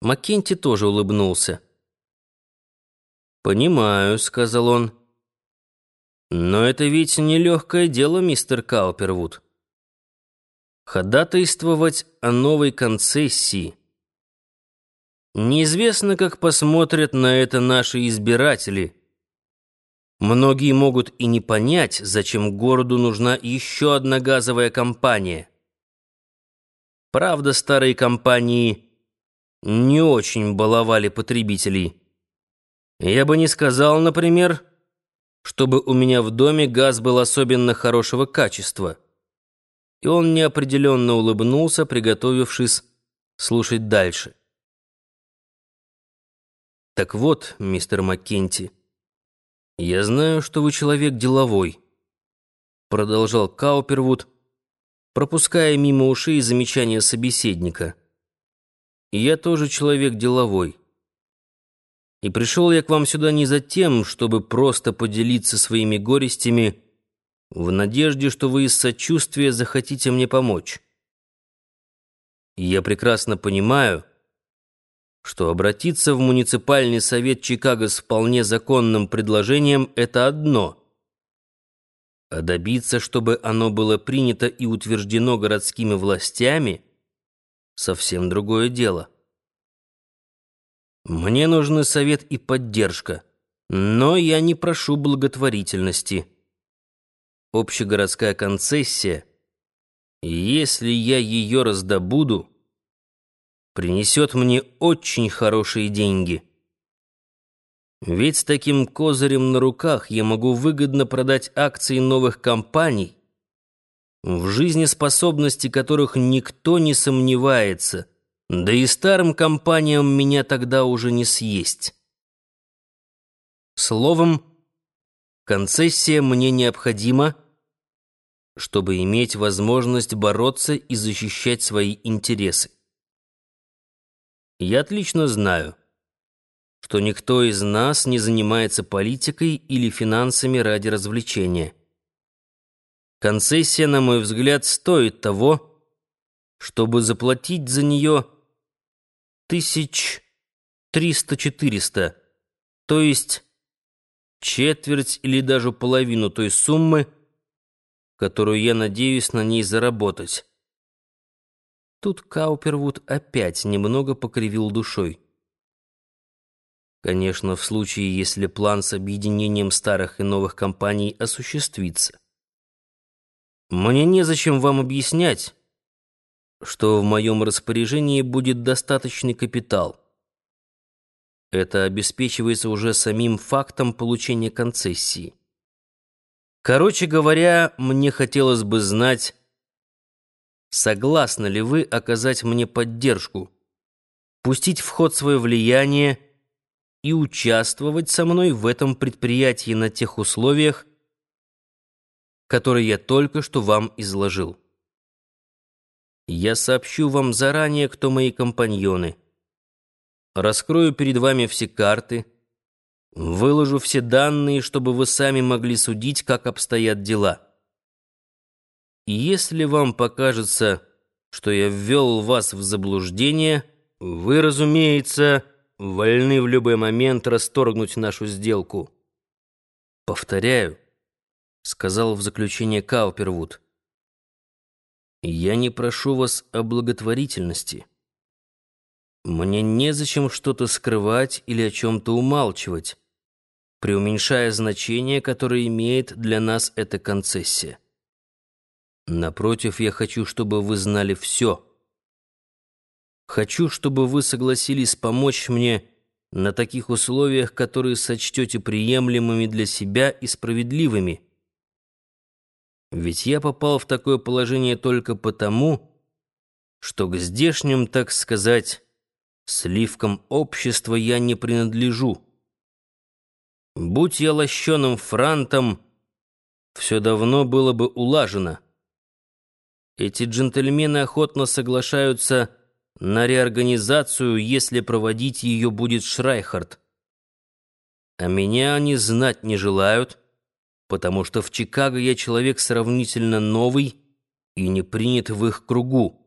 Маккенти тоже улыбнулся. «Понимаю», — сказал он. «Но это ведь нелегкое дело, мистер Каупервуд. Ходатайствовать о новой концессии. Неизвестно, как посмотрят на это наши избиратели. Многие могут и не понять, зачем городу нужна еще одна газовая компания. Правда, старые компании не очень баловали потребителей. Я бы не сказал, например, чтобы у меня в доме газ был особенно хорошего качества. И он неопределенно улыбнулся, приготовившись слушать дальше. Так вот, мистер Маккенти, я знаю, что вы человек деловой, продолжал Каупервуд, пропуская мимо ушей замечания собеседника. Я тоже человек деловой. И пришел я к вам сюда не за тем, чтобы просто поделиться своими горестями, в надежде, что вы из сочувствия захотите мне помочь. И я прекрасно понимаю, что обратиться в муниципальный совет Чикаго с вполне законным предложением — это одно, а добиться, чтобы оно было принято и утверждено городскими властями — совсем другое дело. Мне нужны совет и поддержка, но я не прошу благотворительности. Общегородская концессия, если я ее раздобуду, принесет мне очень хорошие деньги. Ведь с таким козырем на руках я могу выгодно продать акции новых компаний, в жизнеспособности которых никто не сомневается — да и старым компаниям меня тогда уже не съесть. Словом, концессия мне необходима, чтобы иметь возможность бороться и защищать свои интересы. Я отлично знаю, что никто из нас не занимается политикой или финансами ради развлечения. Концессия, на мой взгляд, стоит того, чтобы заплатить за нее тысяч триста-четыреста, то есть четверть или даже половину той суммы, которую я надеюсь на ней заработать. Тут Каупервуд опять немного покривил душой. Конечно, в случае, если план с объединением старых и новых компаний осуществится. Мне незачем вам объяснять, что в моем распоряжении будет достаточный капитал. Это обеспечивается уже самим фактом получения концессии. Короче говоря, мне хотелось бы знать, согласны ли вы оказать мне поддержку, пустить в ход свое влияние и участвовать со мной в этом предприятии на тех условиях, которые я только что вам изложил. Я сообщу вам заранее, кто мои компаньоны. Раскрою перед вами все карты, выложу все данные, чтобы вы сами могли судить, как обстоят дела. И если вам покажется, что я ввел вас в заблуждение, вы, разумеется, вольны в любой момент расторгнуть нашу сделку. Повторяю, сказал в заключение Каупервуд. Я не прошу вас о благотворительности. Мне незачем что-то скрывать или о чем-то умалчивать, преуменьшая значение, которое имеет для нас эта концессия. Напротив, я хочу, чтобы вы знали все. Хочу, чтобы вы согласились помочь мне на таких условиях, которые сочтете приемлемыми для себя и справедливыми. Ведь я попал в такое положение только потому, что к здешним, так сказать, сливкам общества я не принадлежу. Будь я лощеным франтом, все давно было бы улажено. Эти джентльмены охотно соглашаются на реорганизацию, если проводить ее будет Шрайхард. А меня они знать не желают — потому что в Чикаго я человек сравнительно новый и не принят в их кругу.